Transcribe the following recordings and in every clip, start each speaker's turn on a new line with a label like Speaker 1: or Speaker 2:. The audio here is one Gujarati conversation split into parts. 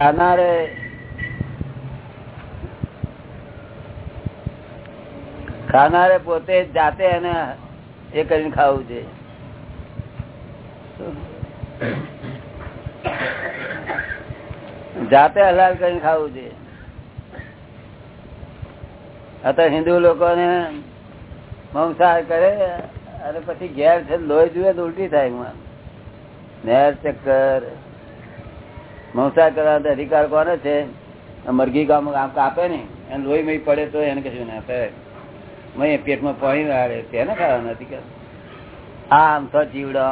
Speaker 1: ખાનારે ખાનારે પોતે જાતે એને એ કરીને ખાવું છે. જાતે હલાલ કરીને ખાવું છે. અત્યારે હિન્દુ લોકોને મંસાહાર કરે અને પછી ઘેર છે લોહી જુએ તો ઉલટી થાય એમાં. નેર ચક્કર. મંસાહાર કરવાનો અધિકાર કોને છે? મરઘી ગામ કાપે ને, એને લોહી મહી પડે તો એને કશું ના આપે મય પેટમાં પાણી રાડે તેને ખાવાનો અધિકાર આમ તો જીવડો.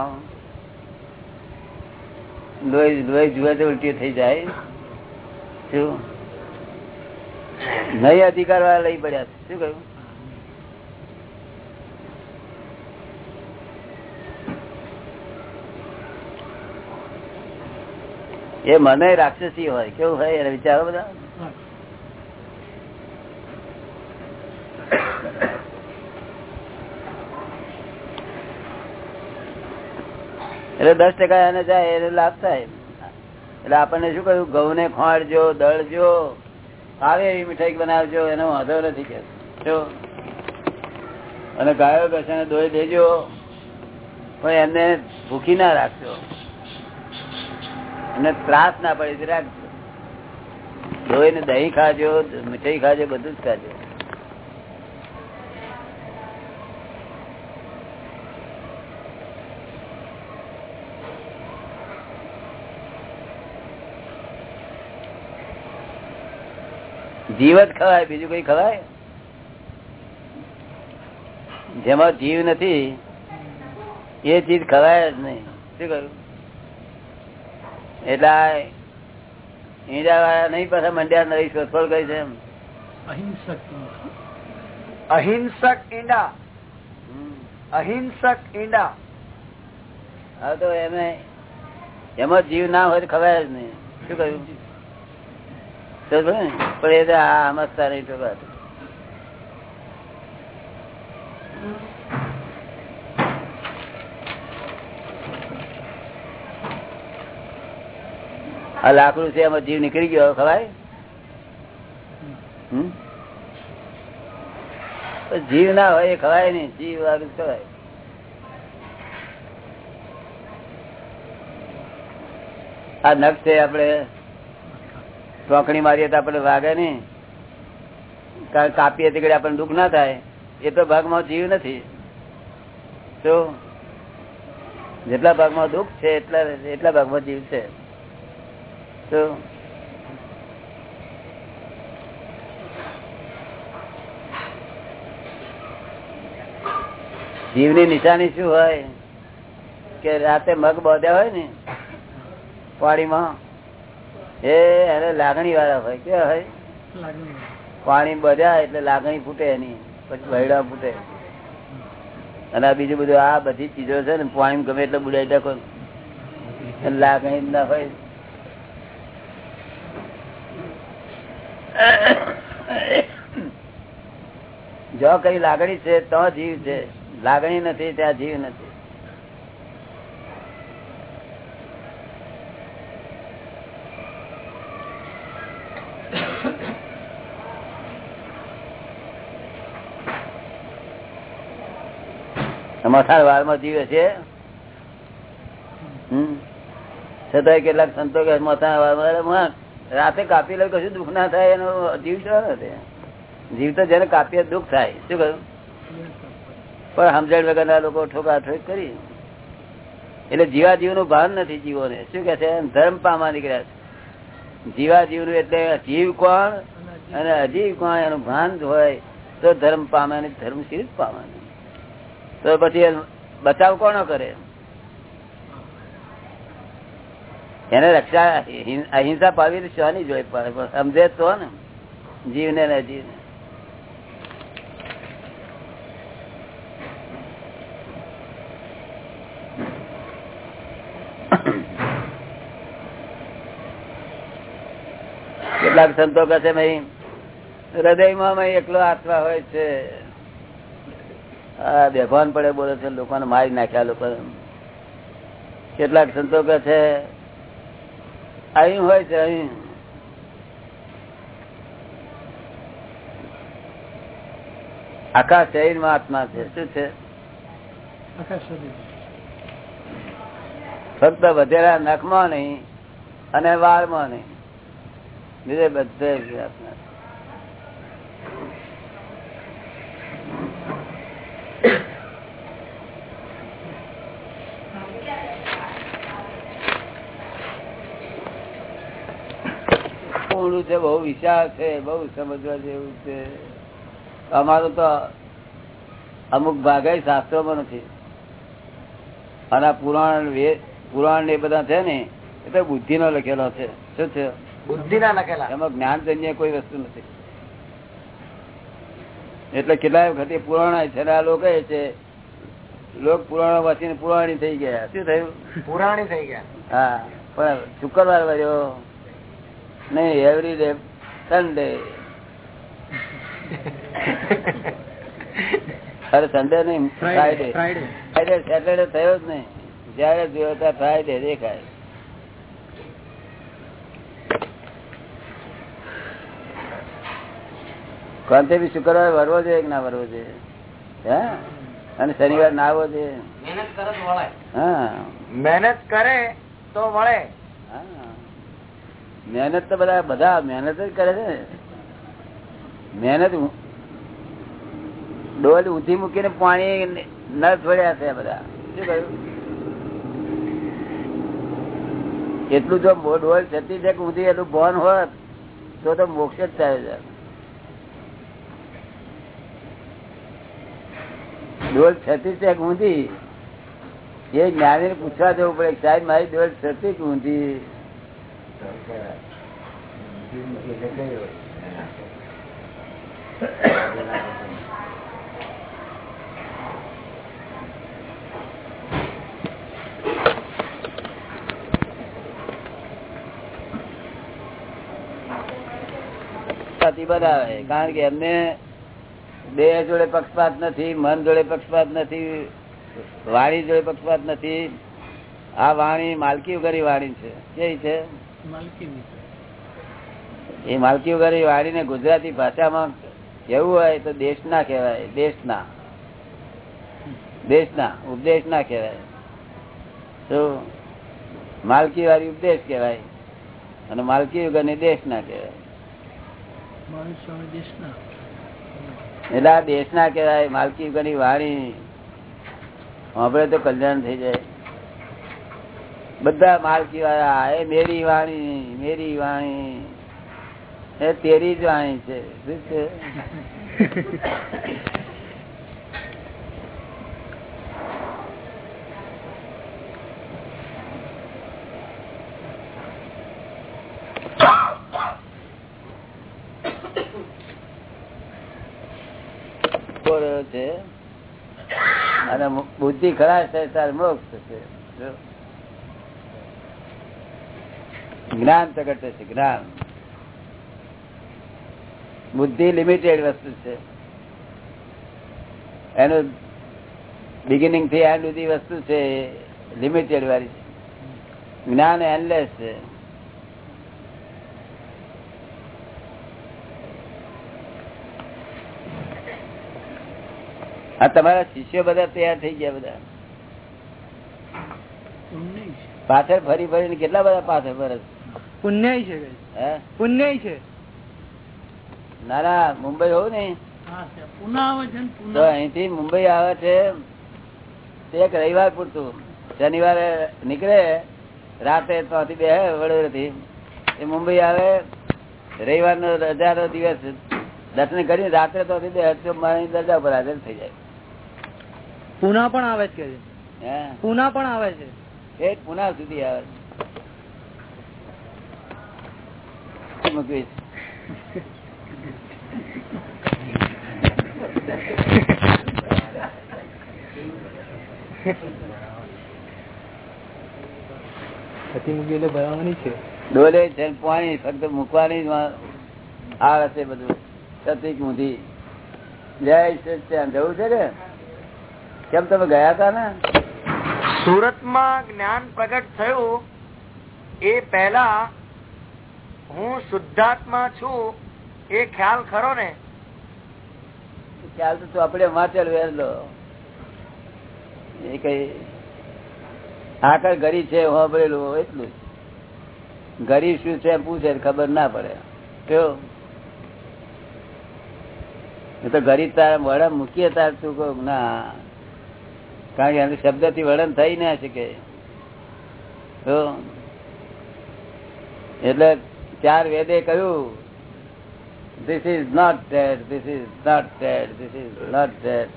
Speaker 1: લોહી લોહી જુએ તો ઉલટી થઈ જાય. શું? નહીં અધિકાર વાળા લઈ પડ્યા શું કહ્યું? એ મને રાક્ષસી હોય. કેવું હોય એને વિચારો બધા? એટલે દસ ટકા એને જાય, એને લાભ થાય. એટલે આપણને શું કહ્યું? ઘઉં ને ખોંડજો, દળજો આવે એવી મીઠાઈ બનાવજો, એનો વાંધો નથી કે. અને ગાયો બેસાને દોઈ દેજો. પણ એમને ભૂખી ના રાખજો. એમને ત્રાસ ના પડે રાખજો દોઈ ને દહીં ખાજો, મીઠાઈ ખાજો, બધું જ ખાજો. જીવ જ ખવાય, બીજું કઈ ખવાય? જેમાં જીવ નથી, એ ચીજ ખવાય જ નહીં. શું કહ્યું એટલે ઈંડા વાળા નહીં પાછા મંડ્યા નવી શોધખોળ કરી છે એમ.
Speaker 2: અહિંસક
Speaker 3: અહિંસક ઈંડા.
Speaker 1: હમ.
Speaker 3: અહિંસક ઈંડા.
Speaker 1: હવે તો એમે એમાં જીવ ના હોય તો ખવાય જ નહીં. શું કહ્યું? પણ એ તો આ સમજતા નહીં તો વાત. આ લાકડું છે, એમાં જીવ નીકળી ગયો, ખવાય? જીવ ના હોય, એ ખવાય નહીં. જીવ વાળું ખવાય. આ નખ છે આપડે ચોકણી મારીએ તો આપણે વાગે નઈ કારણ કાપીએ તે આપણને દુઃખ ના થાય. એ તો ભાગમાં જીવ નથી. તો જેટલા ભાગમાં દુઃખ છે, એટલા એટલા ભાગમાં જીવ છે. તો જીવની નિશાની શું હોય? કે રાતે મગ બોધ્યા હોય ને, પાણીમાં? એ એને લાગણી વાળા હોય, કે હોય? પાણી બધ્યા એટલે લાગણી ફૂટે એની, પછી વૈડા ફૂટે. અને બીજું બધું આ બધી ચીજો છે ને પાણી ગમે એટલે બુડાઈ નાખો લાગણી ના હોય. જો કઈ લાગણી છે, તો જીવ છે. લાગણી નથી, ત્યાં જીવ નથી. મથાર વાળમાં જીવે છે? છતાંય કેટલાક સંતો કે મથાર વાળમાં રાતે કાપી લે, કશું દુઃખ ના થાય, એનો જીવ નથી જીવ કાપીએ દુઃખ થાય. શું કહ્યું? પણ સમજણ વગરના લોકો ઠોકા ઠોક કરી. એટલે જીવા જીવનું ભાન નથી જીવોને. શું કે છે? ધર્મ પામા નીકળ્યા છે. જીવા જીવનું એટલે જીવ કોણ? અને અજીવ કોણ? એનું ભાન હોય તો ધર્મ પામે ધર્મ શીર પામે તો પછી બચાવ કોનો કરે? એને રક્ષા અહિંસા પાવી શોની જોઈ પડે સમજે તો ને. જીવને ને જીવને. કેટલાક સંતો કહે હૃદયમાં એકલો આત્મા હોય છે. આ બેભાન પડે બોલે છે, લોકોને મારી નાખ્યા લોકો કેટલાક સંતો કહે છે અહીં હોય છે અહીં. આકાશ શરીરમાં આત્મા છે. શું છે? ફક્ત વધેલા નખમાં નહીં અને વાળમાં નહીં. બીજે બધે આત્મા ઊંડું છે બહુ વિશાળ છે બહુ સમજવા જેવું છે. અમારું તો અમુક ભાગાય શાસ્ત્રોમાં નથી. અને પુરાણ પુરાણ એ બધા છે ને એ તો બુદ્ધિ નો લખેલો છે. શું છે
Speaker 3: બુદ્ધિ ના લખેલા.
Speaker 1: એમાં જ્ઞાનજન્ય કોઈ વસ્તુ નથી. એટલે કેટલાય વખતે પુરાણ છે ને આ લોકો છે લોક પુરાણો વાંચીને પુરાણી થઈ ગયા. શું થયું?
Speaker 3: પુરાણી થઈ ગયા.
Speaker 1: હા પણ શુક્રવાર વર્યો. નહીં એવરી ડે સન્ડે અરે સન્ડે નહીં ફ્રાઈડે ફ્રાઈડે સેટરડે થયો જ નહીં. જયારે જોયો ત્યાં ફ્રાઈડે દેખાય. કોણતે બી શુક્રવાર વરવો જોઈએ કે ના વરવો જોઈએ? હે? અને શનિવાર ના આવવો જોઈએ?
Speaker 3: મહેનત કરે તો વળે
Speaker 1: હા.
Speaker 3: મહેનત કરે તો વળે.
Speaker 1: હા. મહેનત તો બધા બધા મહેનત જ કરે છે. મહેનત ડોલ ઊંધી મૂકીને પાણી ન છોડ્યા છે બધા. એટલું જો ડોલ જતી કે ઊંધી એટલું બોન હોત, તો તો મોક્ષ જ થાય છે. ડોલ છતી છે ઊંધી એ જ્ઞાની પૂછવા જવું પડે સાહેબ, મારી ડોલ છતી ઊંધી બનાવે કારણ કે એમને બે જોડે પક્ષપાત નથી, મન જોડે પક્ષપાત નથી, વાણી જોડે પક્ષપાત નથી. આ વાણી માલકી વગરની વાણી છે. કેવી છે? એ માલકી વગરની વાણીને ગુજરાતી ભાષામાં કેવું હોય તો દેશના કહેવાય દેશ ના. ઉપદેશ ના કહેવાય. તો માલકી વાળી ઉપદેશ કહેવાય અને માલકી વગરની દેશ ના કહેવાય. એટલે આ દેશ ના કહેવાય માલકી વગરની વાણી. આપણે તો કલ્યાણ થઈ જાય. બધા માલકી વાળા એ મેરી વાણી મેરી વાણી. એ તેરી જ વાણી છે. શું છે? છે. અને બુદ્ધિ ખરાશ થાય ત્યારે મોક્ષ થશે જો. જ્ઞાન પ્રગટ થશે જ્ઞાન. બુદ્ધિ લિમિટેડ વસ્તુ છે. એનું બિગિનિંગથી એન્ડ સુધી વસ્તુ છે લિમિટેડ વાળી. છે જ્ઞાન એન્ડલેસ છે. આ તમારા શિષ્યો બધા તૈયાર થઈ ગયા બધા. પાછળ ફરી ફરીને કેટલા બધા પાછળ ફરસ
Speaker 3: પુણ્ય છે પુણ્ય છે.
Speaker 1: ના ના મુંબઈ હોવું ને. તો અહીંથી મુંબઈ આવે છે તે એક રવિવાર પૂરતું. શનિવારે નીકળે રાતે ત્યાંથી બે વડોદરાથી. એ મુંબઈ આવે રવિવાર નો રજા નો દિવસ. દર્શન કરીને રાત્રે ત્યાંથી બે હજો મારી રજા પર હાજર થઈ જાય.
Speaker 3: પુના પણ આવે છે.
Speaker 1: હે?
Speaker 3: પુના પણ આવે છે.
Speaker 1: એ પુના સુધી આવે. છે મૂકીશ. ડોલે છે પાણી ફક્ત મૂકવાની જ વા- બધું. સતીક મુધી જય જવું છે ને? કેમ તમે ગયા હતા ને?
Speaker 3: સુરતમાં જ્ઞાન પ્રગટ થયું એ પહેલા હું શુદ્ધાત્મા છું, એ ખ્યાલ ખરો ને?
Speaker 1: ખ્યાલ તો ચોપડે વાંચેલું વેલો એ કઈ આકર ગરી છે હોભરેલું એટલું ગરી શું છે પૂછે ખબર ના પડે. કેવો? એ તો ગરીબ તારા વડન મૂકીએ તાર તું કહું? ના. કારણ કે શબ્દથી વર્ણન થઈ ના શકે. એટલે ચાર વેદે કહ્યું this is not dead this is not dead this is not dead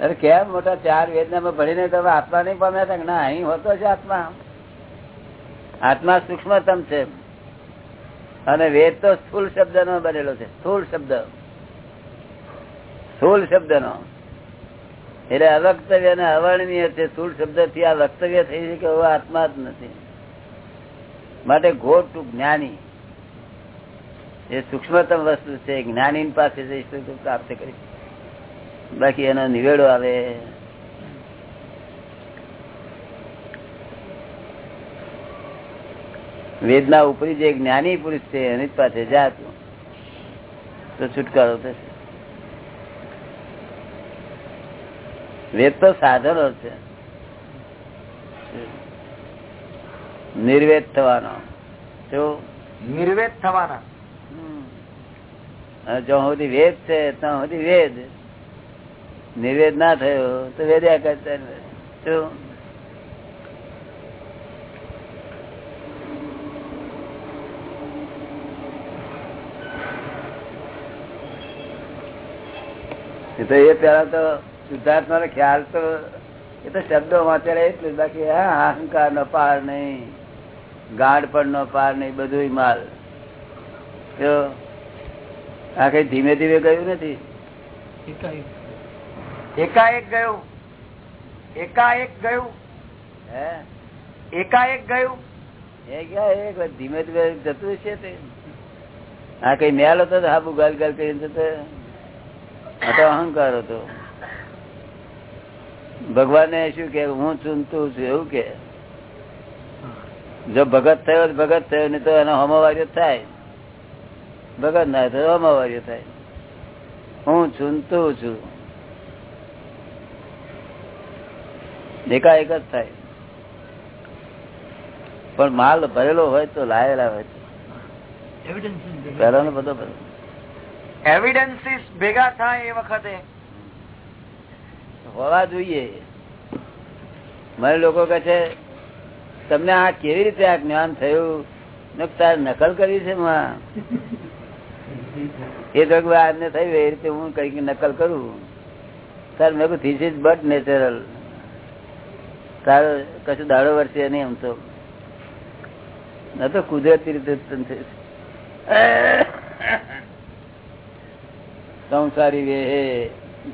Speaker 1: અરે કેમ મોટા ચાર વેદના ભણીને તમે આત્મા નહીં પામ્યા હતા? ના, અહીં હોતો છે આત્મા. આત્મા સૂક્ષ્મતમ છે. અને વેદ તો સ્થુલ શબ્દ નો બનેલો છે. સ્થુલ શબ્દ. સ્થુલ શબ્દ નો એટલે અવક્તવ્ય અને અવર્ણનીય છે. સ્થુલ શબ્દથી આ વક્તવ્ય થઈ છે કે આત્મા જ નથી. માટે ગો ટુ જ્ઞાની. એ સૂક્ષ્મતમ વસ્તુ છે જ્ઞાની પાસે પ્રાપ્ત કરી બાકી એનો નિવેડો આવે. વેદના ઉપરી જે જ્ઞાની પુરુષ છે, એની પાસે જાત તો. છુટકારો થશે. વેદ તો સાધનો છે. નિર્વેદ થવાનો. જો
Speaker 3: નિર્વેદ થવાના.
Speaker 1: જ્યાં સુધી વેદ છે ત્યાં સુધી વેદ. નિર્વેદ ના થયો તો વેદ્યા કરતા શું તો એ પેલા તો સિદ્ધાર્થ નો ખ્યાલ તો એ તો શબ્દો વાંચેલા એટલું બાકી હા અહંકાર નો પાર નહીં. ગાઢ પણ નો પાર નહીં બધું માલ. આ કઈ ધીમે ધીમે ગયું નથી?
Speaker 3: એકાએક ગયું. એકાએક ગયું.
Speaker 1: હે?
Speaker 3: એકાએક ગયું.
Speaker 1: એક ધીમે ધીમે જતું છે તે. આ કઈ મેલ હતો હાબુ ગાલ ગાલ કરીને જતો? અહંકાર હતો. ભગવાને શું કે હું ચૂંતું છું એવું કે? જો ભગત થયો ભગત થયો નહીં તો એનો હોમવાર્યો થાય. ભગત ના થયો હોમવાર્યો થાય. હું ચૂંટું છું. એકાએક જ થાય. પણ માલ ભરેલો હોય તો લાયેલા હોય પેલો બધો બધો
Speaker 3: એવિડન્સીસ ભેગા થાય એ વખતે.
Speaker 1: હોવા જોઈએ. મને લોકો કહે છે તમને આ કેવી રીતે આ જ્ઞાન થયું? તાર નકલ કરી છે એ તો આજને થયું એ રીતે હું કંઈક નકલ કરું. સર મેં કહું ધીસ ઇઝ બટ નેચરલ તારો કશું દાડો વર્ષે નહીં એમ તો. ન તો કુદરતી રીતે સંસારી વેહે,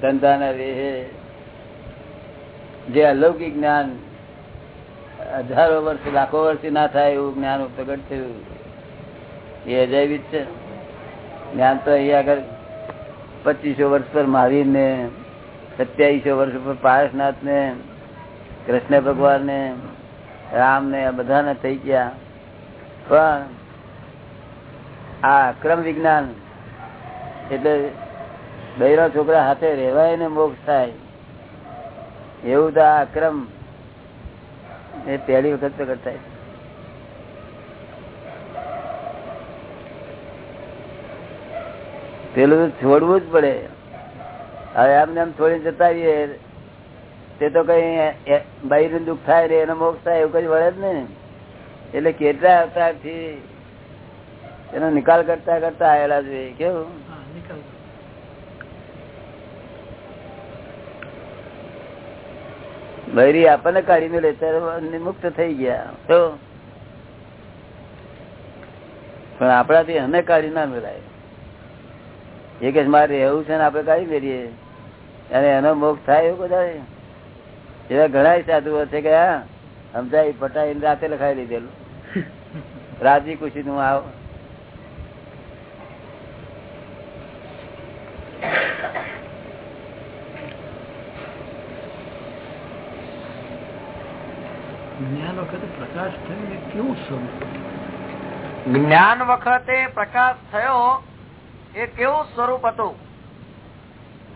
Speaker 1: ધંધાના વેહે, જે અલૌકિક જ્ઞાન હજારો વર્ષ લાખો વર્ષથી ના થાય એવું જ્ઞાન પ્રગટ થયું. એ અજાયબી છે. જ્ઞાન તો અહીંયા આગળ પચીસો વર્ષ પર મહાવીર ને સત્યાવીસો વર્ષ પર પારસનાથ ને કૃષ્ણ ભગવાન ને રામ ને બધાને થઈ ગયા. પણ આ અક્રમ વિજ્ઞાન એટલે બૈરા છોકરા હાથે રહેવાય ને મોક્ષ થાય. એવું તો આ અક્રમ એ પહેલી વખત પ્રગટ થાય પેલું તો છોડવું જ પડે. હવે એમને એમ છોડીને જતા આવીએ તે તો કઈ બૈર દુઃખ થાય રે, એનો મોક્ષ થાય, એવું કઈ વળે જ નહીં. એટલે કેટલા અવતારથી એનો નિકાલ કરતા કરતા આવેલા જોઈએ કેવું? બૈરી આપણને કાઢી મેળે ત્યારે મુક્ત થઈ ગયા. તો પણ આપણાથી અમે કાઢી ના મેળાય. એ કે મારે એવું છે ને આપડે કાઢી મેળીએ. અને એનો મોક્ષ થાય એવું બધા એવા ઘણા સાધુઓ છે કે હા સમજાય પટાઈ રાતે લખાઈ લીધેલું. રાજી ખુશી નું આવ.
Speaker 2: જ્ઞાન વખતે પ્રકાશ થયો એ કેવું સ્વરૂપ
Speaker 3: જ્ઞાન વખતે પ્રકાશ થયો એ કેવું સ્વરૂપ હતું?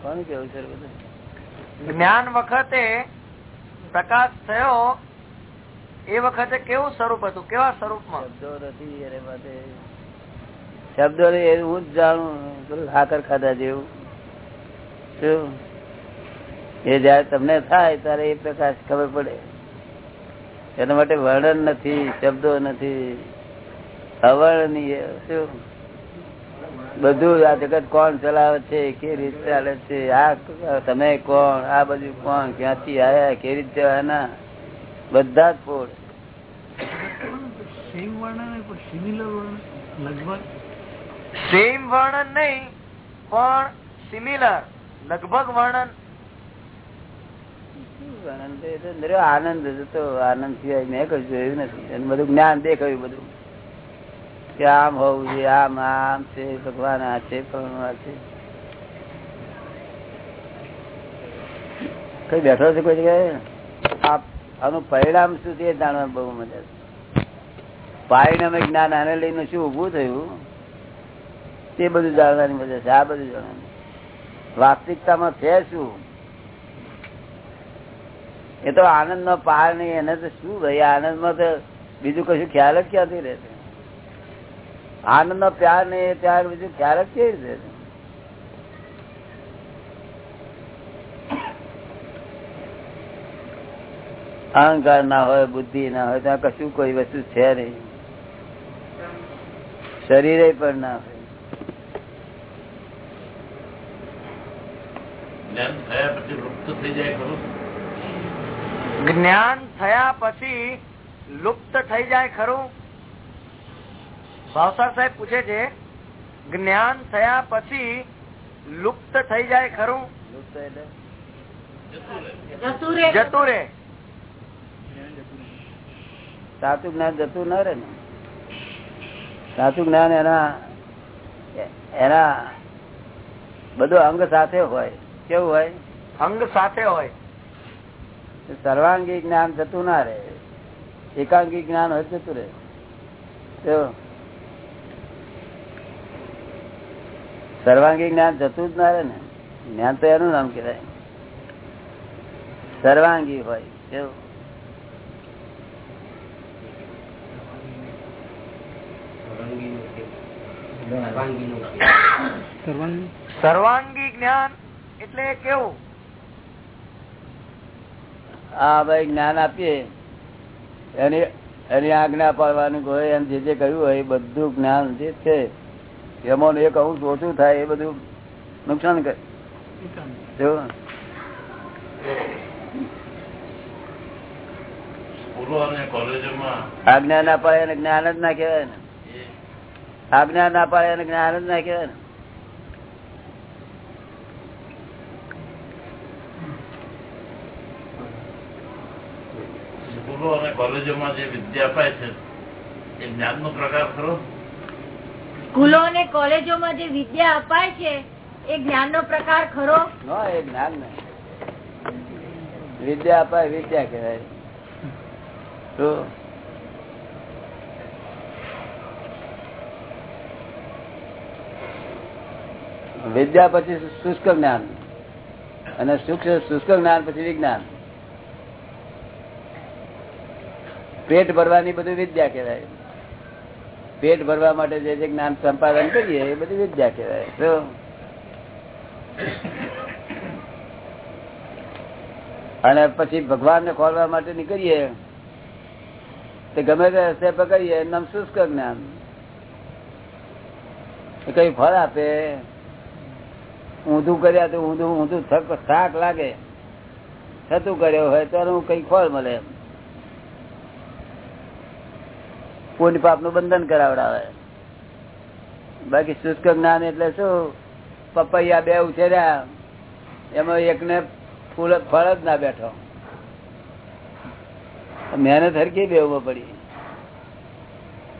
Speaker 1: કોણ કેવું સ્વરૂપ
Speaker 3: જ્ઞાન વખતે પ્રકાશ થયો એ વખતે કેવું સ્વરૂપ હતું? કેવા સ્વરૂપમાં?
Speaker 1: શબ્દો નથી અરે માટે શબ્દો એ હું જ જાણું. હાકર ખાધા જેવું. શું? એ જયારે તમને થાય ત્યારે એ પ્રકાશ ખબર પડે. એના માટે વર્ણન નથી શબ્દો નથી. અવર્ણનીય શું? બધું આ જગત કોણ ચલાવે છે કે રીતે ચાલે છે આ તમે કોણ આ બધું કોણ ક્યાંથી આયા કે રીતે આના? બધા જ ફોડ
Speaker 2: સેમ વર્ણન પણ સિમિલર વર્ણન લગભગ?
Speaker 3: સેમ વર્ણન નહીં પણ સિમિલર લગભગ વર્ણન
Speaker 1: આનંદ હતો આનંદ સિવાય મેં કઈ જોયું નથી. અને બધું જ્ઞાન દેખાયું બધું. કે આમ હોવું છે આમ આમ છે, ભગવાન આ છે આ છે. કઈ બેઠો છે કોઈ જગ્યાએ? આનું પરિણામ શું છે જાણવા બહુ મજા છે પરિણામે જ્ઞાન આને લઈને શું ઉભું થયું? તે બધું જાણવાની મજા છે, આ બધું જાણવાનું. વાસ્તવિકતામાં છે શું? એ તો આનંદ નો પાર નહીં, એને તો શું ભાઈ આનંદમાં તો બીજું કશું ખ્યાલ જ ક્યાંથી રહેશે આનંદ નો પ્યાર નહીં ત્યાર બીજું ખ્યાલ જ કેવી રીતે અહંકાર ના હોય, બુદ્ધિ ના હોય, ત્યાં કશું કોઈ વસ્તુ છે નહીં. શરીરે પણ ના હોય.
Speaker 4: જ્ઞાન થયા પછી લુપ્ત થઈ જાય ખરું?
Speaker 3: ભાવસાર સાહેબ પૂછે છે જ્ઞાન થયા પછી લુપ્ત થઈ જાય ખરું?
Speaker 1: લુપ્ત એટલે
Speaker 4: જતું
Speaker 3: જતું રે
Speaker 1: સાચું જ્ઞાન જતું ના રે ને. સાચું જ્ઞાન એના એના બધું અંગ સાથે હોય. કેવું હોય?
Speaker 3: અંગ સાથે હોય.
Speaker 1: સર્વાંગી જ્ઞાન જતું ના રહે. એકાંગી જ્ઞાન હોય જતું રહે. સર્વાંગી જ્ઞાન જતું જ ના રહે ને જ્ઞાન તો એનું નામ કહેવાય. સર્વાંગી હોય કેવું?
Speaker 3: સર્વાંગી જ્ઞાન એટલે કેવું?
Speaker 1: આ ભાઈ જ્ઞાન આપીએ. એની એની આજ્ઞા પાડવાની હોય એમ જે જે કહ્યું હોય એ બધું જ્ઞાન જે છે એમાં એક અંશ ઓછું થાય એ બધું નુકસાન કરે. આજ્ઞા ના પાડે એને જ્ઞાન જ ના કહેવાય ને. આજ્ઞા ના પાડે એને જ્ઞાન જ ના કહેવાય ને
Speaker 4: સ્કૂલો અને કોલેજોમાં જે વિદ્યા અપાય છે એ જ્ઞાનનો પ્રકાર ખરો
Speaker 5: સ્કૂલો અને કોલેજોમાં જે વિદ્યા અપાય છે એ જ્ઞાનનો પ્રકાર ખરો?
Speaker 1: એ જ્ઞાન ને વિદ્યા અપાય વિદ્યા કહેવાય. તો વિદ્યા પછી શુષ્ક જ્ઞાન અને શુષ્ક શુષ્ક જ્ઞાન પછી વિજ્ઞાન. પેટ ભરવાની બધું વિદ્યા કહેવાય. પેટ ભરવા માટે જે જે જ્ઞાન સંપાદન કરીએ, એ બધી વિદ્યા કહેવાય. અને પછી ભગવાન ને ખોલવા માટે નીકળીએ, તે ગમે તે રસ્તે પકડીએ, નામ શુષ્ક જ્ઞાન. એ કઈ ફળ આપે? ઊંધું કર્યા તો ઊંધું ઊંધું થક લાગે. થતું કર્યો હોય તો કઈ ફળ મળે. પુણ્ય પાપનું બંધન કરાવડાવે. બાકી શુષ્ક જ્ઞાન એટલે શું? પપૈયા બે ઉછેર્યા, એમાં એકને ફૂલ ફળ જ ના બેઠો. મહેનત હરકી બેવું પડી.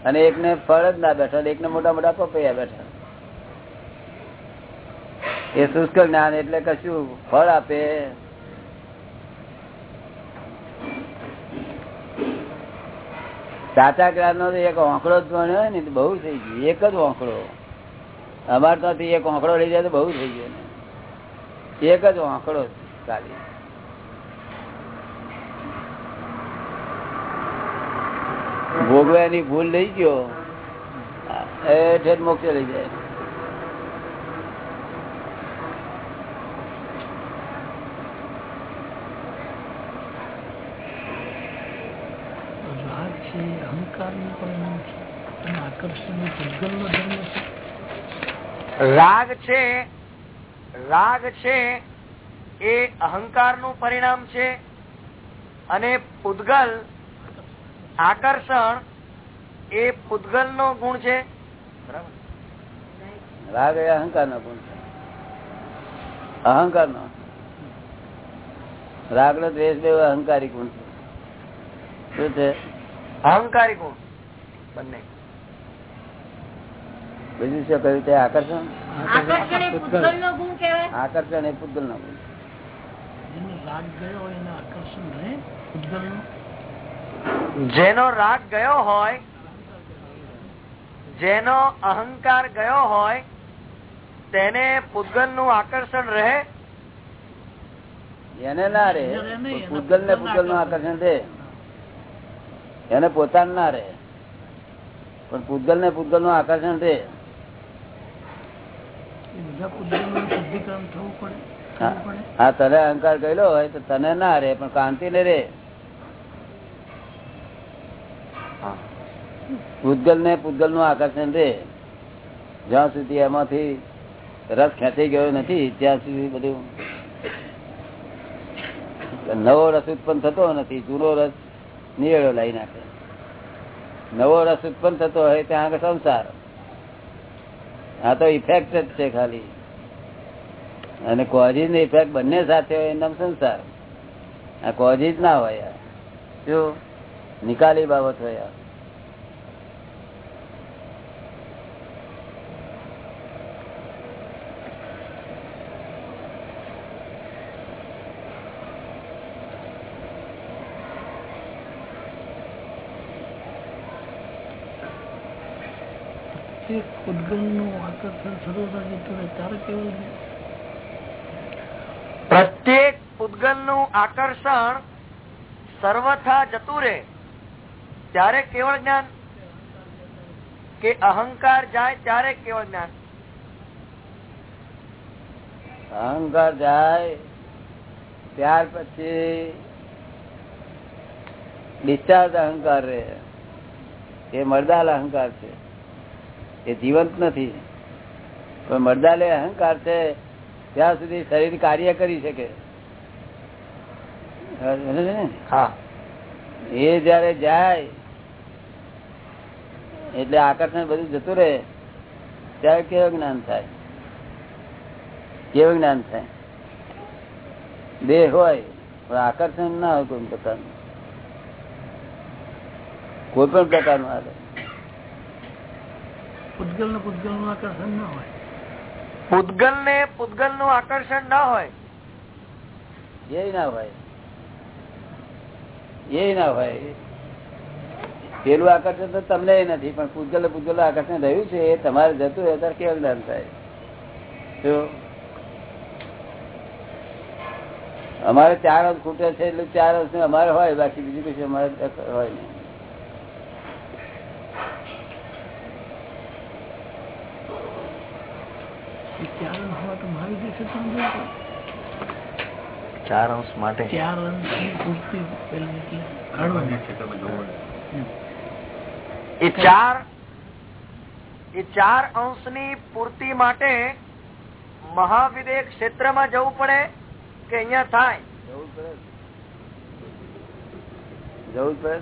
Speaker 1: અને એકને ફળ જ ના બેઠો એક એકને મોટા મોટા પપૈયા બેઠા. એ શુષ્ક જ્ઞાન એટલે કશું ફળ આપે. સાચા જ્ઞાન નો એક આંકડો જ ગણ્યો ને બહુ થઈ ગયું. એક જ આંકડો અમારે તો એક આંકડો લઈ જાય તો બહુ થઈ ગયો ને. એક જ આંકડો ખાલી. ભોગવાની ભૂલ લઈ ગયો. એ ઠેઠ મોક્ષ લઈ જાય
Speaker 2: રાગ છે. પરિણામ છે અને આકર્ષણ ધર્મ છે.
Speaker 3: રાગ છે રાગ છે એ અહંકારનું પરિણામ છે અને પૂતગલ આકર્ષણ એ પૂતગલ નો ગુણ છે.
Speaker 1: રાગ એ અહંકાર નો ગુણ છે. અહંકાર નો રાગ નો દ્વેષ બે અહંકારી ગુણ છે. શું છે?
Speaker 3: અહંકારી ગુણ. બંને.
Speaker 1: બીજું શું કહ્યું તે આકર્ષણ?
Speaker 5: આકર્ષણ એ પૂતગલ નો ગુણ કહેવાય.
Speaker 1: આકર્ષણ એ પૂતગલ નો ગુણ.
Speaker 2: જેને રાગ ગયો હોય રહે
Speaker 3: જેનો રાગ ગયો હોય જેનો અહંકાર ગયો હોય તેને પૂતગલનું આકર્ષણ રહે.
Speaker 1: એને ના રે પૂતગલ ને પૂતગલનું આકર્ષણ. રે એને પોતાનું ના રહે. પણ પૂતગલ ને પૂતગલનું આકર્ષણ રે
Speaker 2: એ બધા પૂતગલનું શુદ્ધિકરણ થવું પડે
Speaker 1: હા હા, તને અહંકાર ગયેલો હોય તો તને ના રે પણ કાંતિ ને રે પૂતગલ ને પૂતગલનું આકર્ષણ રે જ્યાં સુધી એમાંથી રસ ખેંચાઈ ગયો નથી ત્યાં સુધી બધું નવો રસ ઉત્પન્ન થતો નથી જૂનો રસ નિવેડો લઈ નાખે. નવો રસ ઉત્પન્ન થતો હોય ત્યાં સંસાર. આ તો ઇફેક્ટ જ છે ખાલી. અને કોઝિજ ને ઇફેક્ટ બંને સાથે હોય એમ સંસાર. આ કોઝિજ ના હોય. શું? નિકાલી બાબત હોય આ.
Speaker 2: એક પૂતગલનું આકર્ષણ સર્વદા જતું ત્યારે કેવું
Speaker 3: પ્રત્યેક પૂતગલનું આકર્ષણ સર્વથા જતું રહે. ત્યારે કેવળ જ્ઞાન? કે અહંકાર જાય ત્યારે કેવળ જ્ઞાન?
Speaker 1: અહંકાર જાય ત્યાર પછી ડિસ્ચાર્જ અહંકાર રે એ મરદાલ અહંકાર છે. એ જીવંત નથી. પણ મરદાલે અહંકાર છે ત્યાં સુધી શરીર કાર્ય કરી શકે. એ જયારે જાય એટલે આકર્ષણ બધું જતું રહે ત્યારે કેવું જ્ઞાન થાય? કેવું જ્ઞાન થાય? દેહ હોય પણ આકર્ષણ ના હોય કોઈ પ્રકારનું. કોઈ પણ પ્રકારનું આવે.
Speaker 2: પૂતગલ ને પૂતગલનું આકર્ષણ ના હોય.
Speaker 3: પૂતગલ ને પૂતગલનું આકર્ષણ ના હોય.
Speaker 1: એ ના હોય. એ ના હોય. પેલું આકર્ષણ તો તમને નથી પણ પૂતગલ પૂતગલ આકર્ષણ રહ્યું છે એ તમારે જતું હોય ત્યારે કેવું જ્ઞાન થાય? જો અમારે ચાર અંશ ખૂટે છે એટલે ચાર અંશ અમારે હોય બાકી બીજું કશું અમારે હોય નહીં
Speaker 2: એ ચાર અંશ માટે મહાવીર સમજો
Speaker 3: ચાર અંશ માટે.
Speaker 2: ચાર અંશ પૂર્તિ.
Speaker 3: એ ચાર એ ચાર અંશની પૂર્તિ માટે મહાવિદેક ક્ષેત્રમાં જવું પડે કે અહિયાં થાય?
Speaker 1: જવું પડે. જવું પડે.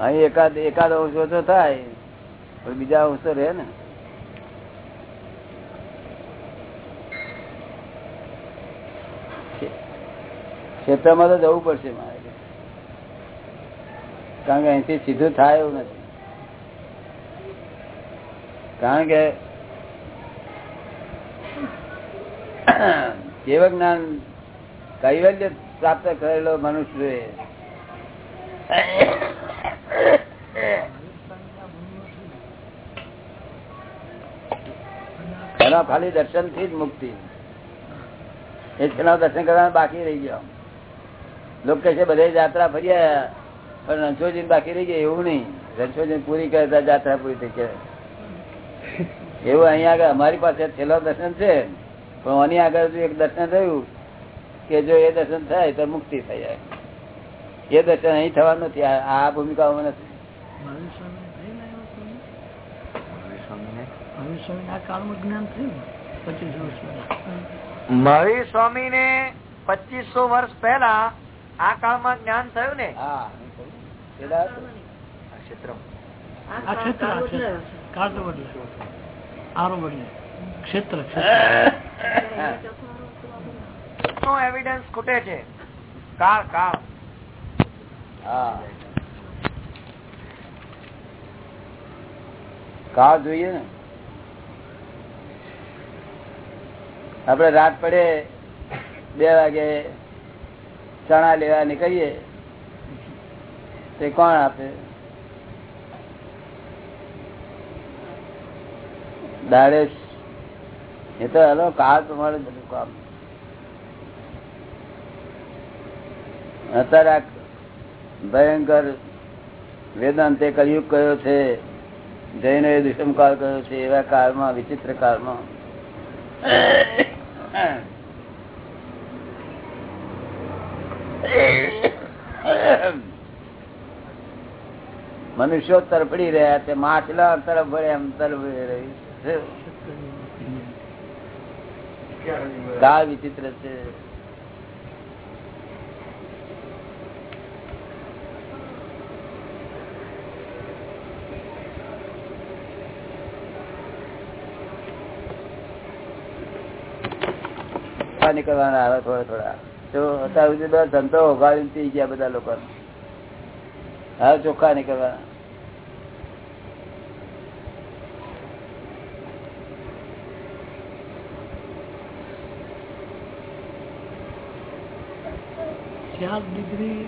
Speaker 1: અહીં એકાદ એકાદ અંશ ઓછો થાય પણ બીજા અંશ રહે ને. ક્ષેત્રમાં તો જવું પડશે મારે. કારણ કે અહીંથી સીધું થાય એવું નથી. કારણ કે કેવ જ્ઞાન કૈવલ્ય પ્રાપ્ત કરેલો મનુષ્ય એના ખાલી દર્શનથી જ મુક્તિ. એ દર્શન કરવાના બાકી રહી ગયા. લોકો છે બધે યાત્રા ફર્યા પણ રણછોડજી બાકી રહી ગયા, એવું નહીં. રણછોડજી પૂરી કરતા યાત્રા પૂરી થઈ ગયા એવું અહીંયા આગળ અમારી પાસે છેલ્લો દર્શન છે. પણ આની આગળ એક દર્શન થયું કે જો એ દર્શન થાય તો મુક્તિ થઈ જાય. એ દર્શન અહીં થવાનું નથી, આ ભૂમિકાઓમાં નથી.
Speaker 2: કાળમાં જ્ઞાન થયું પચીસ વર્ષ
Speaker 3: મહાવીર સ્વામી ને પચીસો વર્ષ પહેલા આ કાળમાં જ્ઞાન થયું ને? એવિડન્સ ખૂટે છે. કાળ કાળ.
Speaker 1: હા. કાળ જોઈએ ને? આપડે રાત પડે, બે વાગે ચણા લેવા નીકળીએ, તે કોણ આપે? દાડે એ તો હલો કાળ પ્રમાણે બધું કામ. અત્યારે આ ભયંકર વેદાંતે કલયુગ કયો છે જૈનો એ દુષ્મ કયો છે, એવા કાળમાં, વિચિત્ર કાળમાં મનુષ્યો તરફડી રહ્યા તે માછલા તરફ વળે એમ તરફડી રહી ગા વિચિત્ર છે. ચોખ્ખા નીકળવાના આવે થોડા થોડા. જો અત્યાર સુધી બધા ધંધો ઓગાળી થઈ ગયા બધા લોકો હા ચોખ્ખા નીકળવાના.
Speaker 2: ચાર ડિગ્રી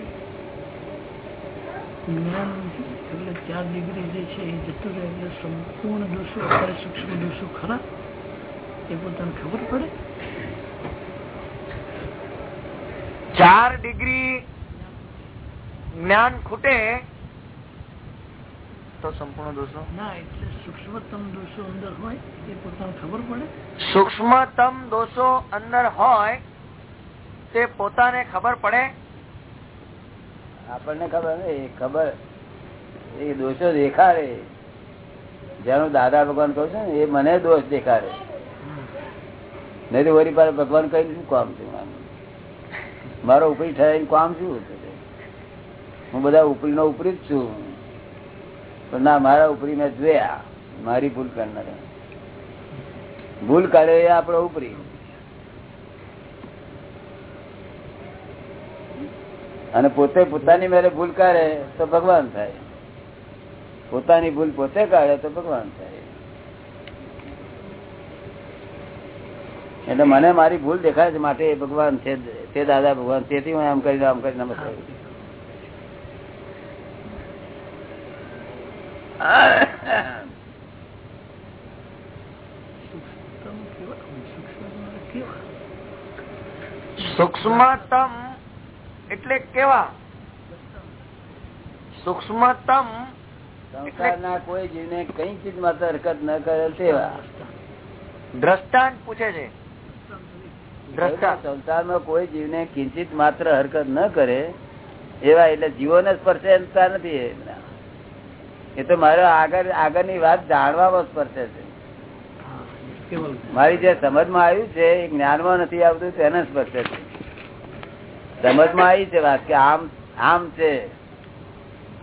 Speaker 2: જ્ઞાન એટલે ચાર ડિગ્રી જે છે એ જતું રહે સંપૂર્ણ દોષો, અત્યારે સૂક્ષ્મ દોષો ખરા? એ પોતાને ખબર પડે?
Speaker 3: ચાર ડિગ્રી જ્ઞાન ખૂટે તો સંપૂર્ણ દોષો?
Speaker 2: ના એટલે સૂક્ષ્મતમ દોષો અંદર હોય એ પોતાને ખબર પડે.
Speaker 3: સૂક્ષ્મતમ દોષો અંદર હોય તે પોતાને ખબર પડે?
Speaker 1: આપણને ખબર નહીં ખબર. એ દોષો દેખાડે. જેનું દાદા ભગવાન કહું છે ને એ મને દોષ દેખાડે. નહીં તો પાસે ભગવાન કઈ શું કામ છે? મારું? ઉપરી ઠરાઈને કામ શું હું બધા ઉપરી નો ઉપરી જ છું. પણ ના, મારા ઉપરી મેં જોયા. મારી ભૂલ કરનાર. ભૂલ કાઢે એ ઉપરી. અને પોતે પોતાની મેરે ભૂલ કાઢે તો ભગવાન થાય. પોતાની ભૂલ પોતે કાઢે તો ભગવાન થાય. એટલે મને મારી ભૂલ દેખાય છે માટે એ ભગવાન છે તે દાદા ભગવાન. તેથી હું આમ કરીને આમ કરીને
Speaker 2: સૂક્ષ્મતમ
Speaker 3: એટલે કેવા? સૂક્ષ્મતમ
Speaker 1: સંસારના કોઈ જીવને કઈ ચીજમાં હરકત ન કરે તેવા.
Speaker 3: દ્રષ્ટાંત પૂછે છે.
Speaker 1: સંસારમાં કોઈ જીવને કિંચિત માત્ર હરકત ન કરે, એવા એટલે જીવોને સ્પર્શે નથી એ. તો મારે આગળ આગળની વાત જાણવામાં સ્પર્શે છે. મારી જે સમજમાં આવ્યું છે, એ જ્ઞાનમાં નથી આવતું તેને સ્પર્શે છે. સમજમાં આવી છે વાત કે આમ આમ છે.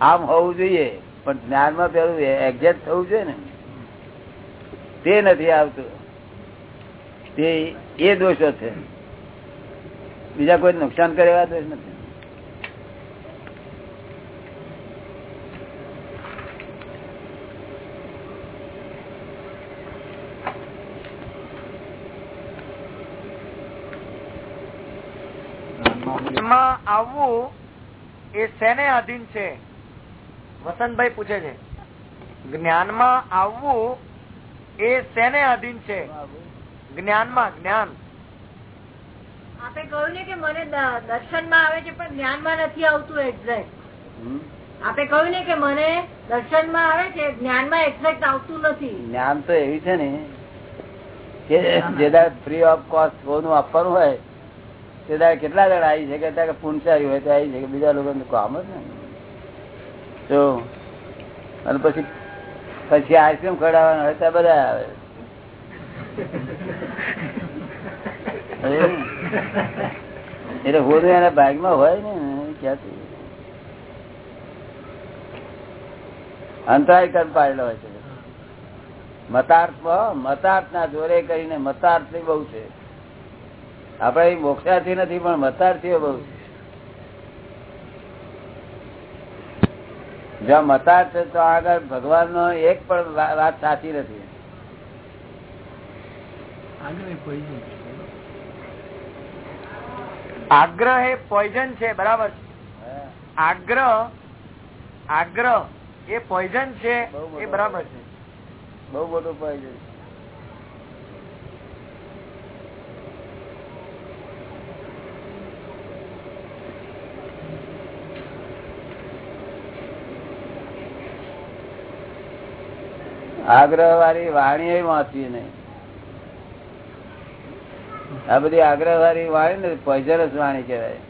Speaker 1: આમ હોવું જોઈએ, પણ જ્ઞાનમાં પેલું એક્ઝેક્ટ થવું જોઈએ ને. તે નથી આવતું. તે એ દોષો છે. બીજા કોઈ નુકસાન કરે એવા દોષ નથી.
Speaker 3: આવવું એ શેને આધીન છે? વસંતભાઈ પૂછે છે. જ્ઞાનમાં આવવું એ શેને આધીન છે? જ્ઞાનમાં જ્ઞાન.
Speaker 5: આપે કહ્યું ને કે મને દર્શનમાં આવે છે પણ જ્ઞાનમાં નથી આવતું એક્ઝેક્ટ આપે કહ્યું ને કે મને દર્શનમાં આવે છે જ્ઞાનમાં એક્ઝેક્ટ આવતું નથી.
Speaker 1: જ્ઞાન તો એવી છે ને કે જે ફ્રી ઓફ કોસ્ટ કોનું આપવાનું હોય તે દાડે કેટલા જણ આવી શકે? ત્યાં પૂંચારી હોય તો આવી શકે. બીજા લોકો કામ જ ને તો અને પછી પછી આઈસ્ક્રીમ ખવડાવવાના હોય ત્યાં બધા આવે? એટલે હોરું એના ભાગમાં હોય ને ક્યાંથી? અંતરાય કર્મ પાડેલો હોય છે. મતાર્થ મતાર્થ ના જોરે કરીને મતાર્થ બહુ છે. આપડે મોક્ષાર્થી નથી, પણ મતાર્થીઓ બહુ છે. જ્યાં મતાર્થ છે, તો આગળ ભગવાન નો એક પણ વાત સાચી નથી
Speaker 2: આગળ એ poison છે.
Speaker 3: આગ્રહ એ પોઈઝન છે બરાબર? આગ્રહ આગ્રહ એ પોઈઝન છે એ બરાબર છે.
Speaker 1: બહુ મોટું પોઈઝન આગ્રહ વાળી વાણી વાંચવી નહીં. આ બધી આગ્રહ વાળી વાણી ને પોઈઝનસ વાણી કહેવાય.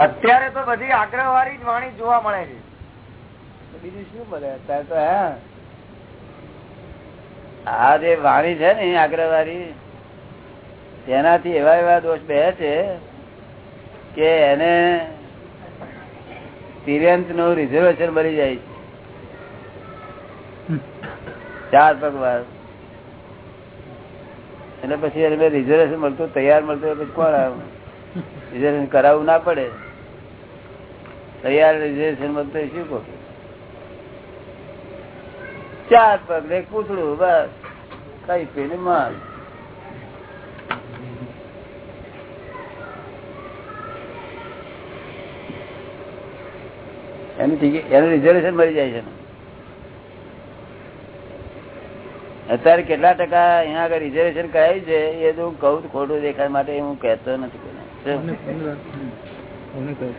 Speaker 3: અત્યારે તો બધી આગ્રહ વાળી જ વાણી જોવા મળે છે.
Speaker 1: બીજું શું મળે? અત્યારે તો હા. આ જે વાણી છે ને આગ્રહવાળી તેનાથી એવા એવા દોષ બે છે કે એને તિર્યંતનું રિઝર્વેશન બની જાય છે. ચાર પગ એટલે પછી એને રિઝર્વેશન મળતું, તૈયાર મળતું પછી કોણ આવે? રિઝર્વેશન કરાવવું ના પડે. તૈયાર રિઝર્વેશન મળતું શું કહો? ચાર પગ ને પૂછડું બસ. કઈ પેલી માલ. એની એનું રિઝર્વેશન મળી જાય છે. અત્યારે કેટલા ટકા અહીંયા આગળ રિઝર્વેશન કરાયું છે એ તો હું કહું ખોટું દેખાય માટે હું કહેતો નથી
Speaker 2: છે?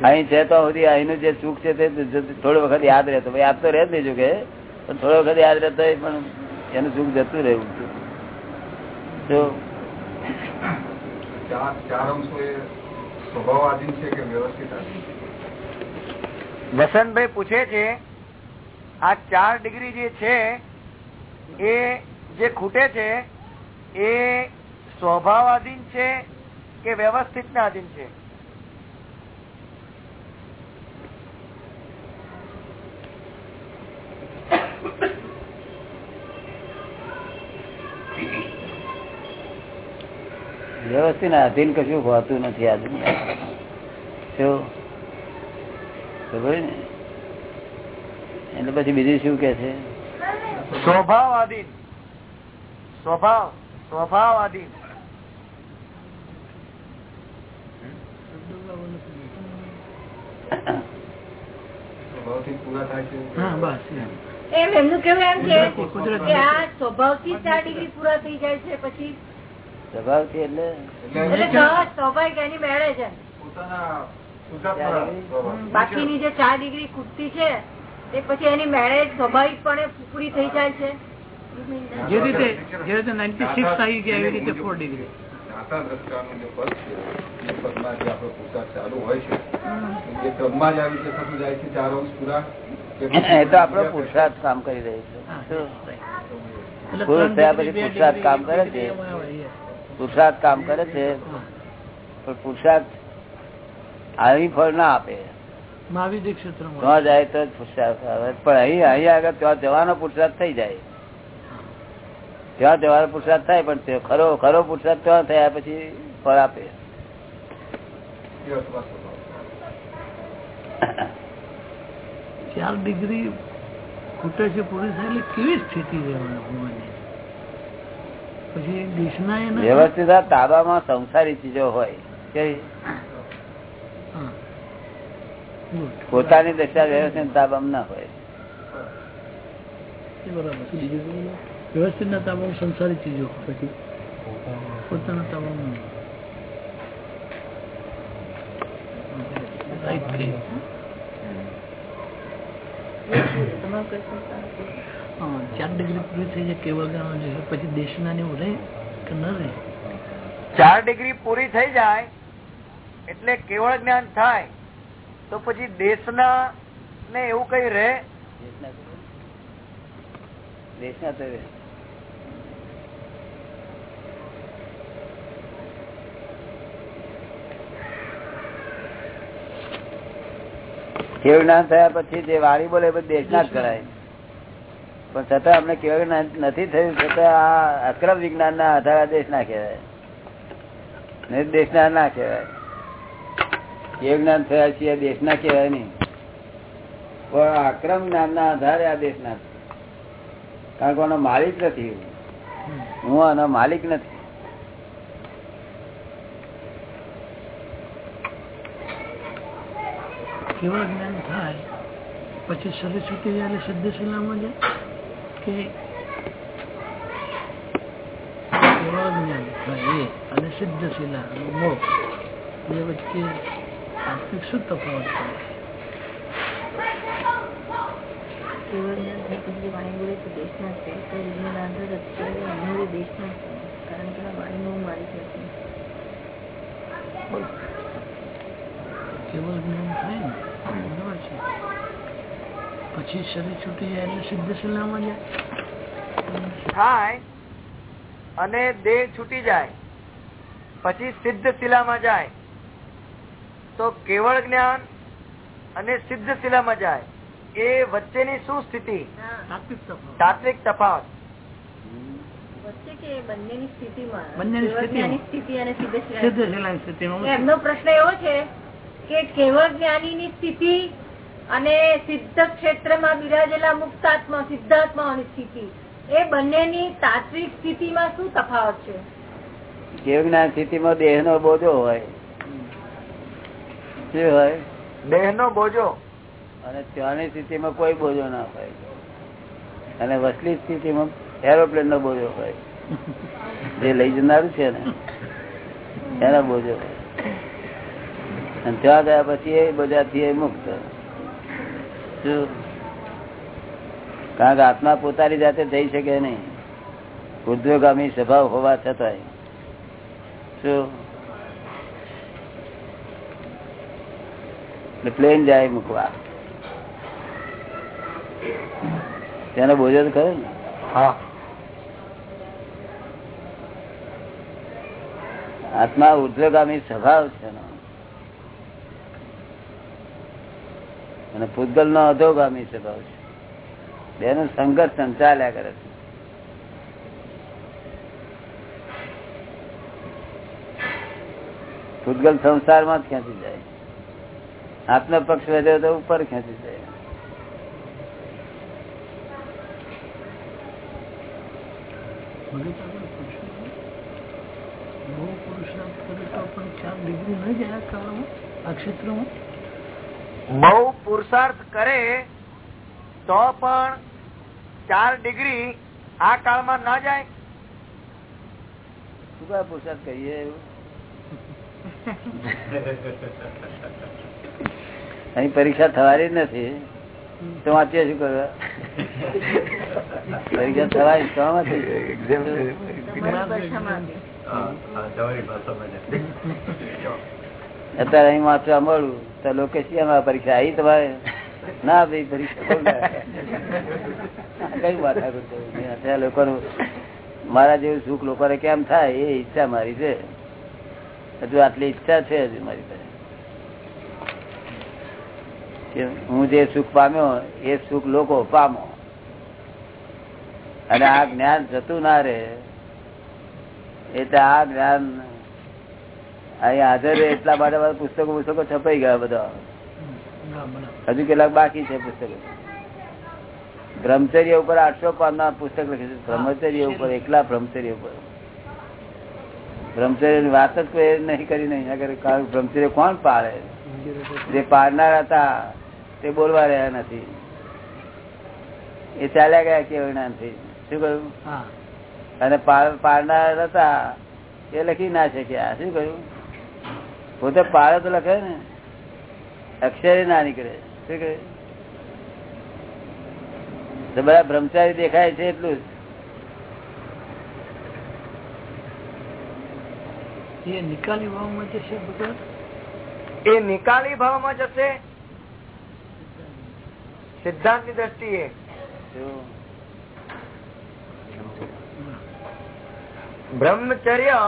Speaker 1: અહીં છે તો સુધી અહીંનું જે સુખ છે તે થોડો વખત યાદ રહેતો. ભાઈ યાદ તો રહે જ નહીં કે પણ થોડો વખત યાદ રહેતો હોય પણ એનું સુખ જતું રહેવું. તો
Speaker 6: ચાર ચાર અંશો એ સ્વભાવાધીન છે કે વ્યવસ્થિત આધીન
Speaker 3: વસંતભાઈ પૂછે છે, આ ચાર ડિગ્રી જે છે, એ જે ખૂટે છે, એ સ્વભાવાધીન છે કે વ્યવસ્થિત ના આધીન છે?
Speaker 1: વ્યવસ્થિત આધીન કશું હોતું નથી આ દુનિયા શું ખબર ને એટલે પછી બીજું શું કે છે
Speaker 3: સ્વભાવાધીન સ્વભાવ સ્વભાવાધીન
Speaker 6: સ્વભાવથી પૂરા થાય છે
Speaker 2: હા બસ એમ.
Speaker 5: એમ એમનું કેવું એમ છે
Speaker 2: કુદરતી, કુદરતી.
Speaker 5: કે આ સ્વભાવથી ચાર ડિગ્રી પૂરા થઈ જાય છે પછી
Speaker 1: સ્વભાવથી એટલે
Speaker 5: એટલે સ્વાભાવિક એની મેળે છે
Speaker 6: સ્વભાવ.
Speaker 5: બાકીની જે ચાર ડિગ્રી ખૂટતી છે તે પછી એની મેળે સ્વાભાવિકપણે પૂરી થઈ જાય છે?
Speaker 2: જે રીતે જે રીતે 96 આવી ગયા એવી રીતે ફોર ડિગ્રી
Speaker 6: જ્ઞાતા દ્રષ્ટાનું જે પદ છે એ પદમાં જે આપણો પુરુષાર્થ ચાલુ હોય છે એ ક્રમમાં જ આવી રીતે થતું જાય છે ચાર અંશ પૂરા.
Speaker 1: એ તો આપણો પુરુષાર્થ કામ કરી રહ્યું છે. પુરુષ થયા પછી પુરુષાર્થ કામ કરે છે. પુરુષાર્થ કામ કરે પણ પુરુષાર્થ આવી ફળ ના આપે. ત્યાં જાય તો પુરુષાર્થ આવે પણ અહીં અહીં આગળ ત્યાં જવાનો પુરુષાર્થ થઈ જાય. ત્યાં જવાનો પુરુષાર્થ થાય પણ ખરો ખરો પુરુષાર્થ ત્યાં થયા પછી ફળ આપે.
Speaker 2: ચાર ડિગ્રી ખૂટે છે પૂરી થાય એટલે કેવી સ્થિતિ પછી દેશના
Speaker 1: વ્યવસ્થિત તાબામાં સંસારી ચીજો હોય. કેવી? પોતાની દશા વ્યવસ્થિત તાબામ ના હોય.
Speaker 2: વ્યવસ્થિત ના તાબામ સંસારી ચીજો પછી? પોતાના તાબામ ચાર ડિગ્રી પૂરી થઈ જાય કેવળ જ્ઞાન પછી દેશના એવું રહે કે ન રહે?
Speaker 3: ચાર ડિગ્રી પૂરી થઈ જાય એટલે કેવળ જ્ઞાન થાય. તો પછી દેશના ને એવું કઈ રહે?
Speaker 1: દેશના તો જ્ઞાન થયા પછી જે વાળી બોલે દેશના જ કરાય. પણ છતાં અમને કેવું નથી થયું, છતાં આ અક્રમ વિજ્ઞાન ના આધારે દેશ ના કહેવાય. દેશના ના કહેવાય. કેવું જ્ઞાન થયા છીએ દેશ ના કહેવાય નહીં. પણ આક્રમ અક્રમ જ્ઞાન ના આધારે આ દેશ ના કારણ કે આનો માલિક નથી હું આનો માલિક નથી.
Speaker 2: કેવળ જ્ઞાન થાય? પછી સરસ્વતી છૂટી જાય? એટલે સિદ્ધ શિલામાં જાય કે કેવળ અને સિદ્ધ મોક્ષ. બે વચ્ચે આત્મિક શું તફાવત
Speaker 5: પછી વાણી તો દેશના છે તો વિજ્ઞાન આધાર અત્યારે અમને દેશના છે કારણ કે આ વાણીનો હું માલિક નથી
Speaker 2: કેવળ જ્ઞાન થાય ને બરાબર છે પછી શરીર છૂટી જાય એટલે સિદ્ધ શિલામાં જાય
Speaker 3: થાય અને દેહ છૂટી જાય પછી સિદ્ધ શિલામાં જાય તો કેવળ જ્ઞાન અને સિદ્ધ શિલામાં જાય એ વચ્ચેની શું સ્થિતિ?
Speaker 2: તાત્વિક તફાવત.
Speaker 3: તાત્વિક તફાવત.
Speaker 5: વચ્ચે કે બંનેની સ્થિતિમાં?
Speaker 2: બંનેની
Speaker 5: કેવળ જ્ઞાની
Speaker 2: સ્થિતિમાં.
Speaker 5: સ્થિતિ અને સિદ્ધ
Speaker 2: સિદ્ધ
Speaker 5: શિલા.
Speaker 2: શિલાની સ્થિતિમાં
Speaker 5: એમનો પ્રશ્ન એવો છે કે કેવળ જ્ઞાનીની સ્થિતિ અને સિદ્ધ ક્ષેત્રમાં બિરાજેલા મુક્તાત્મા સિદ્ધાત્માઓની સ્થિતિ એ બંનેની તાત્વિક સ્થિતિમાં શું તફાવત છે?
Speaker 1: કેવ જ્ઞાન સ્થિતિમાં દેહ નો બોજો હોય. શું હોય
Speaker 3: દેહ નો બોજો.
Speaker 1: અને ત્યાંની સ્થિતિમાં કોઈ બોજો ના હોય અને વસલી સ્થિતિમાં એરોપ્લેન નો બોજો હોય જે લઈ જનારું છે ને એનો બોજો અને ત્યાં ગયા પછી એ બધાથી એ મુક્ત. શું? કારણ કે આત્મા પોતાની જાતે જઈ શકે નહીં. ઉદ્યોગામી સ્વભાવ હોવા છતાંય. શું? એટલે પ્લેન જાય મૂકવા તેનો બોજો તો ખરો ને? આત્મા ઉર્ધ્વગામી સ્વભાવ છે અને પૂતગલ નો અધોગામી સ્વભાવ છે. બેનો સંઘર્ષ સંચાલ્યા કરે છે. પૂતગલ સંસારમાં જ ક્યાંથી જાય? આત્મ પક્ષ વધ્યો તો ઉપર ખેંચી જાય.
Speaker 2: બહુ પુરુષાર્થ કરે તો પણ ચાર ડિગ્રી આ કાળમાં આ ક્ષેત્રમાં
Speaker 3: બહુ પુરુષાર્થ કરે તો પણ ચાર ડિગ્રી આ કાળમાં ના જાય.
Speaker 1: શું પુરુષાર્થ કહીએ એવું? અહીં પરીક્ષા થવાની જ નથી. તો વાંચીએ શું કરવા પરીક્ષા થવાની તો અત્યારે અહીં વાંચવા મળું તો લોકો શિયામાં પરીક્ષા આવી તમારે? ના ભાઈ પરીક્ષા કઈ અત્યારે લોકોનું મારા જેવું સુખ લોકોને કેમ થાય એ ઈચ્છા મારી છે. હજુ આટલી ઈચ્છા છે હજુ મારી પાસે. હું જે સુખ પામ્યો એ સુખ લોકો પામો. અને આ જ્ઞાન જતું ના રે એટલે આ જ્ઞાન અહીં હાજર એટલા માટે પુસ્તકો પુસ્તકો છપાઈ ગયા બધા. હજુ કેટલાક બાકી છે પુસ્તકો. બ્રહ્મચર્ય ઉપર આઠસો પાના પુસ્તક લખ્યું છે. બ્રહ્મચર્ય ઉપર, એકલા બ્રહ્મચર્ય ઉપર. બ્રહ્મચર્ય વાત જ નહીં કરી, નહીં. બ્રહ્મચર્ય કોણ પાડે? જે પાડનાર હતા તે બોલવા રહ્યા નથી. એ ચાલ્યા ગયા કેવડા શું કહ્યું? અને પાડનાર હતા એ લખી ના શક્યા. શું કહ્યું? પોતે પાડે તો લખે ને. અક્ષરે ના નીકળે. શું કહે તો બધા બ્રહ્મચારી દેખાય છે એટલું જ.
Speaker 2: એ નિકાલી ભાવમાં જશે બધા?
Speaker 3: એ નિકાલી ભાવમાં જશે? સિદ્ધાંતની દ્રષ્ટિએ. બ્રહ્મચર્ય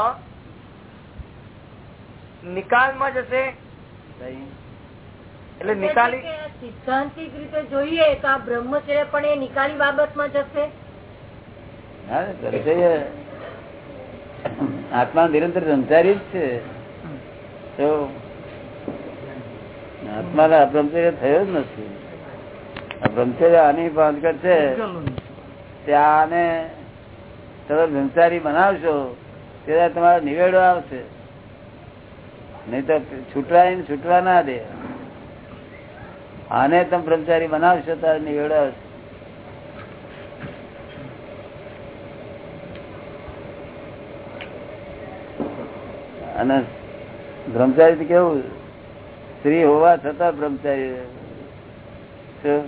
Speaker 3: નિકાલમાં જશે એટલે નિકાલી
Speaker 5: સિદ્ધાંતિક રીતે જોઈએ તો આ બ્રહ્મચર્ય પણ એ નિકાલી બાબતમાં જશે?
Speaker 1: હા, આત્મા નિરંતર બ્રહ્મચારી જ છે. તો આત્માને બ્રહ્મચર્ય થયો જ નથી. બ્રહ્મચર્ય ભાંકર છે ત્યાં તમે બ્રહ્મચારી બનાવશો ત્યારે તમારો નિવેડો આવશે. નહીં તો છૂટવાય છૂટવા ના દે. આને તમે બ્રહ્મચારી બનાવશો ત્યારે નિવેડો આવશે. અને બ્રહ્મચારી કેવું? સ્ત્રી હોવા છતાં બ્રહ્મચારી શું?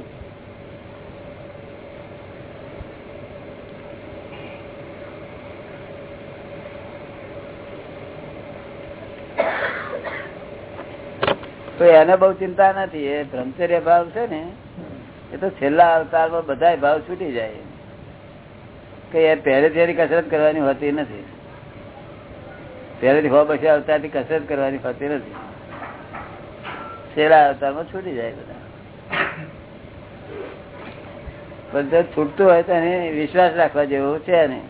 Speaker 1: તો એને બહુ ચિંતા નથી, એ બ્રહ્મચર્ય ભાવ છે ને, એ તો છેલ્લા અવતારમાં બધા ભાવ છૂટી જાય. કે એ પહેલેથી કસરત કરવાની હોતી નથી. પહેલેથી હો પછી અવતારથી કસરત કરવાની હોતી નથી. છેલ્લા અવતારમાં છૂટી જાય બધા. પણ જો છૂટતું હોય તો એને વિશ્વાસ રાખવા જેવો છે ને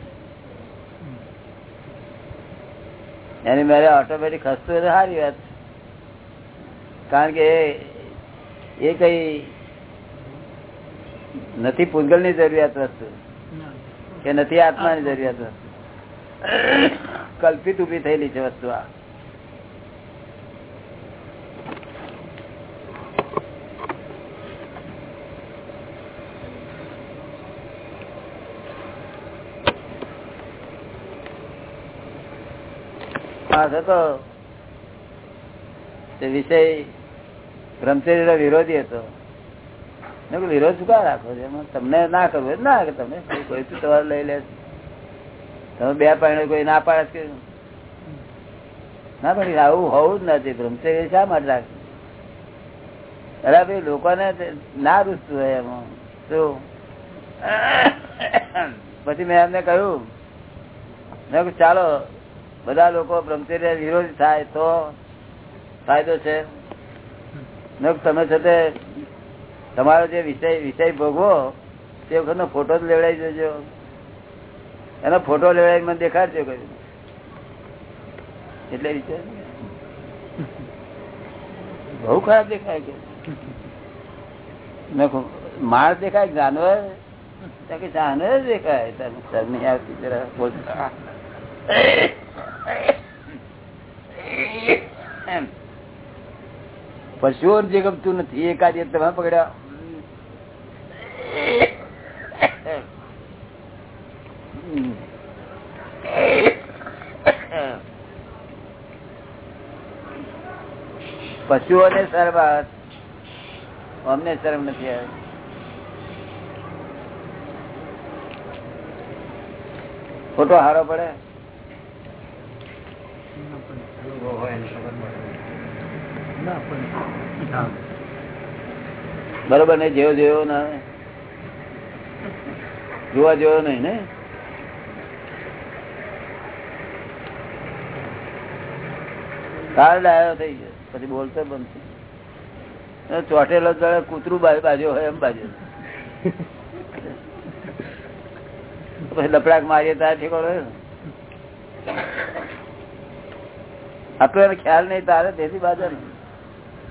Speaker 1: એની મારે ઓટોમેટિક હસતું હોય તો સારી વાત છે. કારણ કે એ- કઈ નથી પૂતગલની જરૂરિયાત વસ્તુ. કે નથી આત્માની જરૂરિયાત વસ્તુ. કલ્પિત ઊભી થયેલી છે વસ્તુ આ. તે વિષય બ્રહ્મચર્ય વિરોધી હતો. વિરોધ શું કા રાખો છો? એમાં તમને ના કરવું ના તમે. કોઈ- તમારે લઈ લે તમે બે પાણી કોઈ ના પાડે કે ના પણ આવું હોવું જ નથી. બ્રહ્મચર્ય શા માટે રાખે? અરે ભાઈ, લોકોને ના રૂચતું હોય એમાં. શું? પછી મેં એમને કહ્યું, મેં ચાલો, બધા લોકો બ્રહ્મચર્ય વિરોધી થાય તો ફાયદો છે. તમે છે તે તમારો જે વિષય વિષય ભોગવો, તે વખતનો ફોટો જ લેવડાવી દેજો. એનો ફોટો લેવડાવી મને દેખાડજો કહ્યું એટલે વિચાર. બહુ ખરાબ દેખાય કે માણસ દેખાય, જાનવર? જાનવર દેખાય. તને આવતી જરા બોલતા એમ પશુઓ જે ગમતું નથી, એ કાર્ય તમે પકડ્યા. પશુઓને શરમ અમને શરમ નથી આવે. ખોટો હારો પડે. બરોબર, ને જેવો જેવો ના જોવા જેવો નહીં ને? કાર્ડ આવ્યો થઈ ગયો, પછી બોલતો બનશે ચોટેલો જયારે કૂતરું બાજુ બાજુ હોય એમ બાજુ. પછી લપડાક મારીએ તાર ઠેકોડો આટલો એને ખ્યાલ નહીં તારે, તેથી બાજુ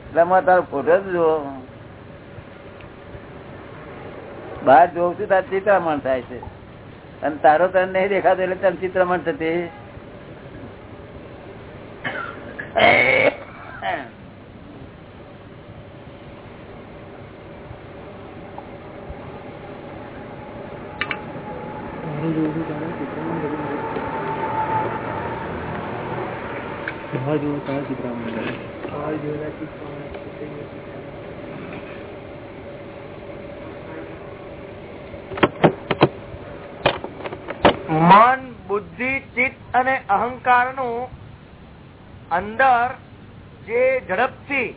Speaker 1: એટલે તારો ફોટો જ જુઓ બહાર જોઉં છું, તાર ચિત્રમણ થાય છે. અને તારો તને નહીં દેખાતો એટલે તને ચિત્રમણ થતી.
Speaker 3: બહાર જોઉં તારા ચિત્રમણ મન બુદ્ધિ ચિત્ત અને અહંકારનું અંદર જે ઝડપથી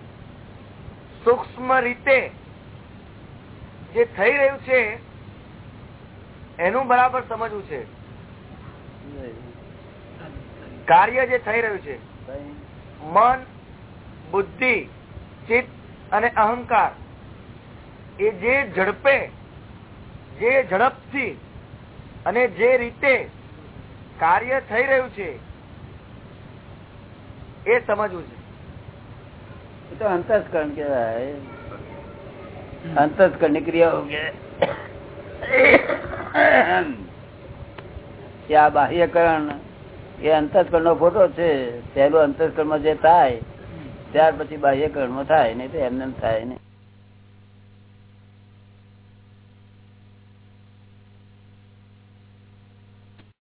Speaker 3: સૂક્ષ્મ રીતે જે થઈ રહ્યું છે એનું બરાબર સમજવું છે. કાર્ય જે થઈ રહ્યું છે મન બુદ્ધિ, ચિત્ત અને અહંકાર. એ જે ઝડપે, જે ઝડપથી અને જે રીતે કાર્ય થઈ રહ્યું છે, એ સમજવું છે.
Speaker 1: એ તો અંતસ્કરણ કેવાય અંતસ્કરણ ક્રિયાઓ કે આ બાહ્યકરણ એ અંતસ્કરણ નો ફોટો છે, પહેલું અંતસ્કરણમાં જે થાય ત્યાર પછી બાહ્યકરણમાં થાય નહીં તો એમને થાય નહીં.